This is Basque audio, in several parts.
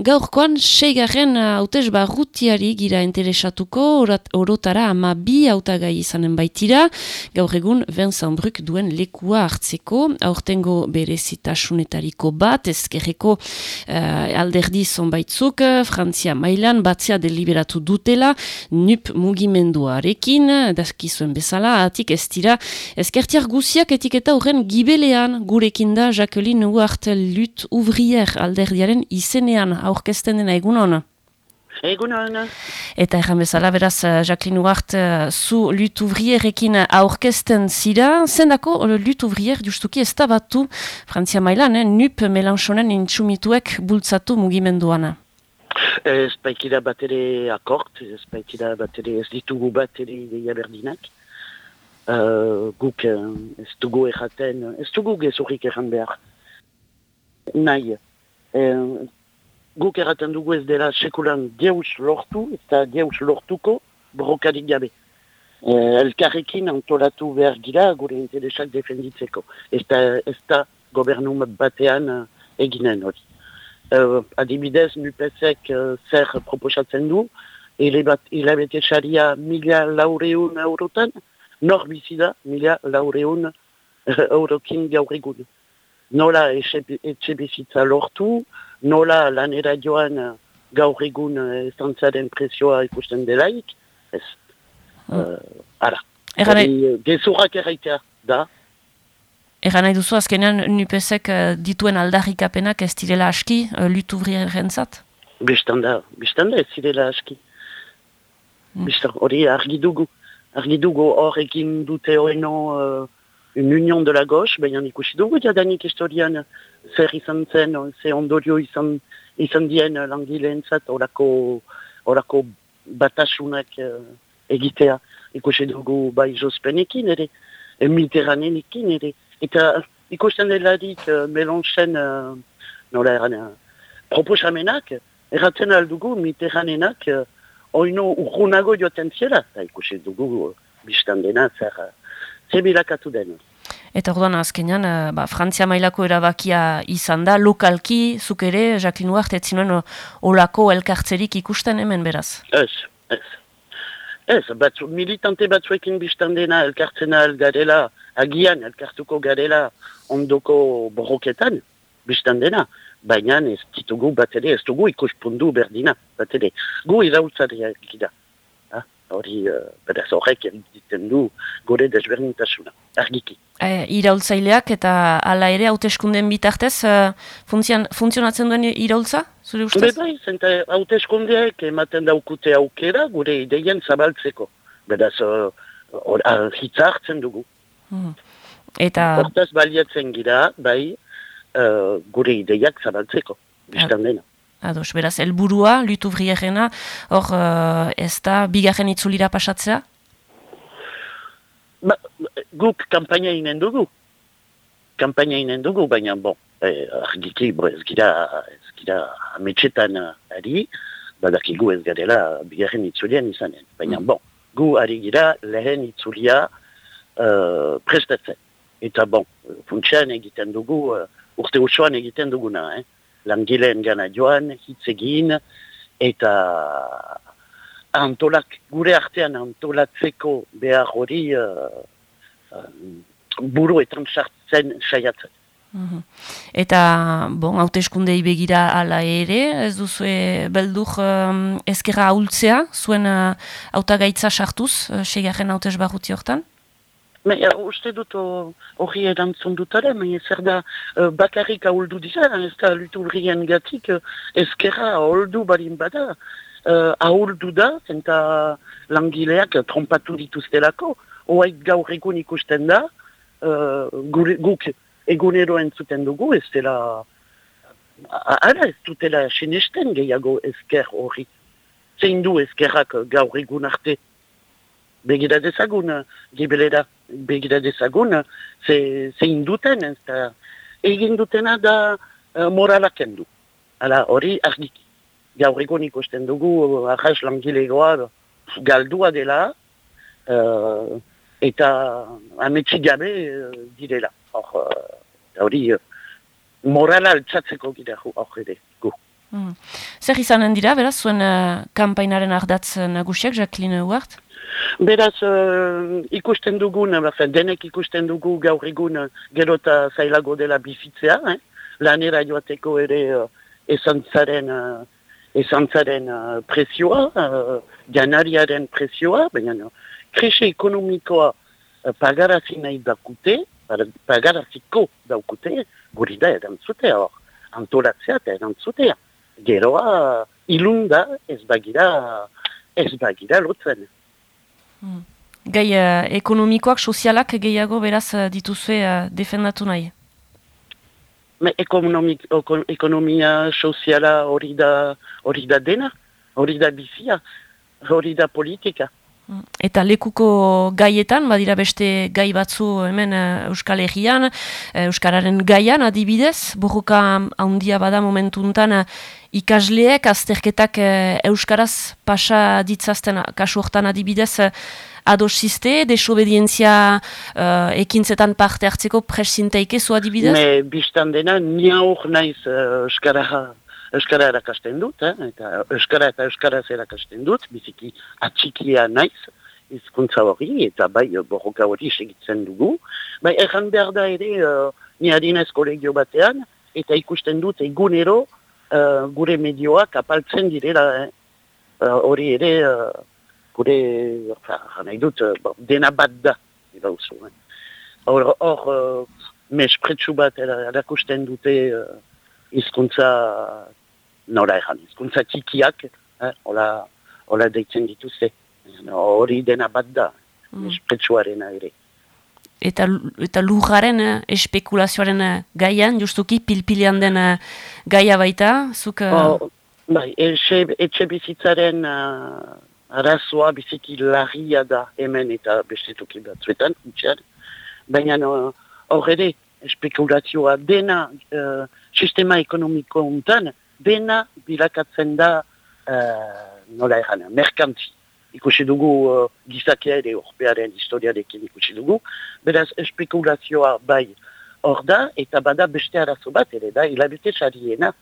Gaurkoan, seigarren uh, hautez barrutiari gira interesatuko orat, orotara ama bi hautagai izanen baitira, gaur egun Vincent Bruk duen lekua hartzeko, aurtengo berezitasunetariko bat, ezkerreko uh, alderdi zonbaitzuk, Frantzia mailan, batzea deliberatu dutela, nup mugimenduarekin, dazkizuen bezala, atik ez dira, ezkertiar guziak etiketa horren gibelean, gurekin da Jacqueline Huart Lut Ouvrier alderdiaren izenean, aurkezten dena egun hona? Egun hona. Eta erran bezala, beraz, eh, Jacqueline Huart, eh, zu lut ouvrierekin aurkezten zira, zendako lut ouvrier justuki ez da batu Frantzia mailan, eh? nup melanchonen intsumituek bultzatu mugimenduana. Ez baikira bat ere akort, ez baikira bat ere ez ditugu bat ere ideia berdinak. Uh, guk ez dugu erraten, ez dugu gezurrik erran behar. Nahi, guk erraten dugu ez dela sekulan deus lortu, eta deus lortuko brokarik gabe. E, elkarrekin antolatu behar gira gure interesak defenditzeko. Ez da, ez da gobernu batean uh, eginen hori. Uh, adibidez, nupezek uh, zer proposatzen du, hilabete xaria mila laureun eurotan, nor bizida mila laureun uh, eurokin gaur egun. Nola etxe bizitza lortu, nola lanera joan uh, gaur egun estantzaren uh, presioa ikusten delaik, ez, mm. uh, ara. Gezurrak erraitea, da. Egan nahi duzu, azkenean, nupezek uh, dituen aldarrikapenak ez direla aski, uh, lutu zat? Bistanda, bistanda ez direla aski. Mm. hori argi dugu. Argi dugu horrekin dute horreno une union de la gauche, baina ikusi dugu jadanik historian zer izan zen, ze ondorio izan, izan dien langileen zat, orako, orako batasunak uh, egitea. Ikusi dugu bai jospenekin ere, mediterranenekin ere. Eta ikusten delarik uh, melonchen, uh, nola eran, uh, proposamenak, erratzen aldugu mediterranenak uh, oino zebilakatu den. Eta orduan azkenean, uh, ba, Frantzia mailako erabakia izan da, lokalki, zuk ere, Jacqueline Huart, ez zinuen olako elkartzerik ikusten hemen beraz? Ez, ez. Ez, batzu, militante batzuekin biztan dena elkartzena elgarela, agian elkartuko garela ondoko borroketan, biztan dena, baina ez ditugu bat ere, ez dugu ikuspundu berdina, bat ere. Gu irautzariak da hori, uh, beraz horrek egiten du gore desberdintasuna, argiki. E, iraultzaileak eta ala ere hauteskunden bitartez uh, funtzionatzen duen iraultza, zure ustez? Be bai, zenta hauteskundeak ematen daukute aukera gure ideien zabaltzeko. Beraz, uh, or, uh, hitza hartzen dugu. Hmm. Eta... Hortaz baliatzen gira, bai, uh, gure ideiak zabaltzeko, biztan dena. Ados, beraz, elburua, lutu vrierena, hor, uh, ez da, bigarren itzulira pasatzea? Ba, guk kampaina inen dugu. Kampaina inen dugu, baina, bon, eh, argiki, bo, ez gira, ez gira ametxetan ari, badakigu ez garela bigarren itzulian izanen. Baina, mm. bon, gu ari gira lehen itzulia uh, prestatzen. Eta, bon, funtsian egiten dugu, uh, urte usuan egiten duguna, eh? Langileen gana joan, hitz egin, eta antolak, gure artean antolatzeko behar hori uh, uh, buru etan sartzen saiatzen. Mhm. Eta, bon, hauteskundei begira ala ere, ez duzu beldur um, ezkerra ahultzea, zuen uh, autagaitza sartuz, uh, segarren hautes barruti hortan? Me, uh, uste dut hori erantzun dutare, me, zer da uh, bakarrik ahuldu dira, ez da lutu brien gatik uh, ezkerra ahuldu balin bada. Uh, ahuldu da, zenta langileak trompatu dituztelako, oaik gaur egun ikusten da, uh, gure, guk egunero entzuten dugu, ez dela, ara ez dutela sinesten gehiago ezker hori. Zein du ezkerrak gaur egun arte, begira dezagun, gibelera, begira dezagun, ze, ze induten, ez da, egin dutena da uh, moralak endu. Hala, hori argik. Gaur egon ikusten dugu, arras langilegoa galdua dela, uh, eta ametsi gabe uh, direla. Hor, hori, uh, morala altzatzeko gira hor ere, gu. Mm. Zer izanen dira, beraz, zuen uh, kampainaren ardatz nagusiak, Jacqueline Huart? Beraz, uh, ikusten dugun, bafen, denek ikusten dugu gaur egun uh, gerota zailago dela bizitzea, eh? lanera joateko ere uh, esantzaren, uh, esantzaren uh, presioa, uh, janariaren presioa, baina no, krese ekonomikoa uh, pagarazi nahi dakute, pagaraziko daukute, guri da erantzute hor, antolatzea eta erantzutea. Geroa, ilunda ez bagira, ez bagira lotzen. Gai uh, ekonomikoak, sozialak gehiago beraz uh, dituzue uh, defendatu nahi? Me ekonomik, ekonomia soziala hori da, hori da dena, hori da bizia, hori da politika. Eta lekuko gaietan, badira beste gai batzu hemen Euskal Herrian, Euskararen gaian adibidez, burruka handia bada momentuntan ikasleek azterketak eh, euskaraz pasa ditzazten kasu hortan adibidez eh, adosizte, desobedientzia uh, ekintzetan parte hartzeko presinteike zu adibidez? Me biztan dena, nia hor naiz uh, euskara, euskara erakasten dut, eh? eta euskara eta euskaraz erakasten dut, biziki atxikia naiz, izkuntza hori, eta bai borroka hori segitzen dugu. Bai, erran behar da ere, uh, ni adinez kolegio batean, eta ikusten dut egunero, uh, gure medioak apaltzen direla eh? uh, hori ere uh, gure nahi dut uh, dena bat da hor uh, mespretsu bat erakusten dute uh, izkuntza nora egan, izkuntza txikiak eh? hola, hola deitzen dituzte hori dena bat da mm. mespretsuaren ere eta, eta lujaren eh, espekulazioaren eh, gaian, justuki pilpilean den eh, gaia baita, zuk... Oh, bai, etxe, etxe bizitzaren uh, arazoa biziki larria da hemen eta bestetuki batzuetan, baina hor ere espekulazioa dena uh, sistema ekonomiko untan, dena bilakatzen da uh, nola eran, merkanti ikusi dugu uh, gizakia ere orpearen historiarekin ikusi dugu, beraz espekulazioa bai hor da, eta bada beste arazo bat ere da, hilabete sariena,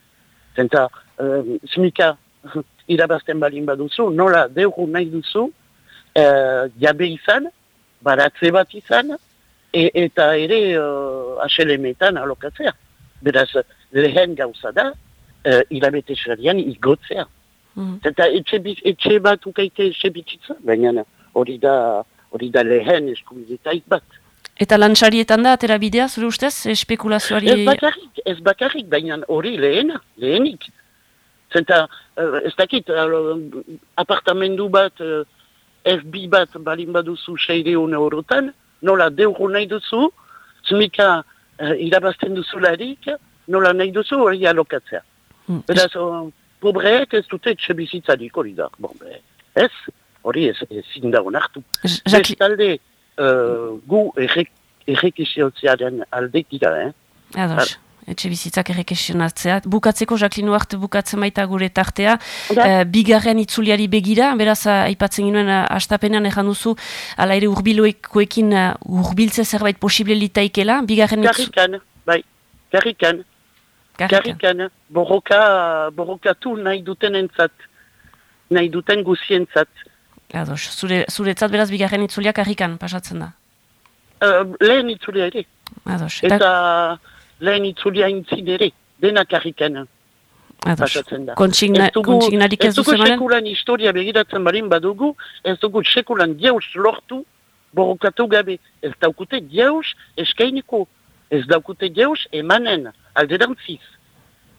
zenta um, smika irabazten balin baduzu, nola deuru nahi duzu, uh, jabe izan, baratze bat izan, e, eta ere uh, aselemetan alokatzea. Beraz, lehen gauza da, uh, hilabete sarian igotzea. Mm. Eta etxe, etxe bat ukaite etxe bititza, baina hori da, hori da lehen eskubidetaik bat. Eta lantxarietan da, atera bidea, zure ustez, espekulazioari... Ez bakarrik, ez bakarrik, baina hori lehena, lehenik. Zenta, uh, ez dakit, uh, apartamendu bat, uh, FB bat balin baduzu seire hone horotan, nola deuro nahi duzu, zumika uh, irabazten duzu larik, nola nahi duzu hori alokatzea. Mm. Beraz, pobreek ez dute etxe bizitzarik hori da. Bon, be, ez, hori ez, ez zinda honartu. Bestalde, uh, gu errekisioziaren alde dira, eh? Ados, etxe bizitzak errekisionatzea. Bukatzeko, Jacqueline Huart bukatzen baita gure tartea. Uh, bigarren itzuliari begira, beraz, aipatzen ginoen, astapenean ezan duzu, ala ere urbiloekoekin uh, urbiltze zerbait posible litaikela. Bigarren Garrikan, bai, garrikan. Garrikan, borroka, borrokatu nahi duten entzat, nahi duten guzientzat. Ados, zure, zure etzat beraz bigarren itzuliak garrikan, pasatzen da? Uh, lehen itzulia ere. Ados. Eta, eta lehen itzulia intzin ere, dena. Pasatzen da. Kontsigna, kontsignarik ez dugu sekulan historia begiratzen barin badugu, ez dugu sekulan diaus lortu borrokatu gabe. Ez daukute diaus eskainiko, ez daukute diaus emanen alderantziz.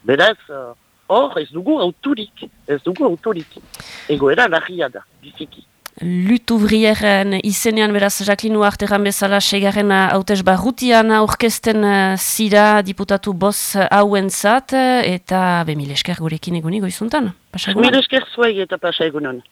Beraz, uh, hor ez dugu autorik, ez dugu autorik. Egoera lagia da, biziki. Lut ouvrieren izenean beraz Jacqueline Uarteran bezala segarren hautez barrutian aurkesten uh, zira diputatu boz hauen eta be esker gurekin egoni goizuntan. Mil esker zuei eta pasa egunon.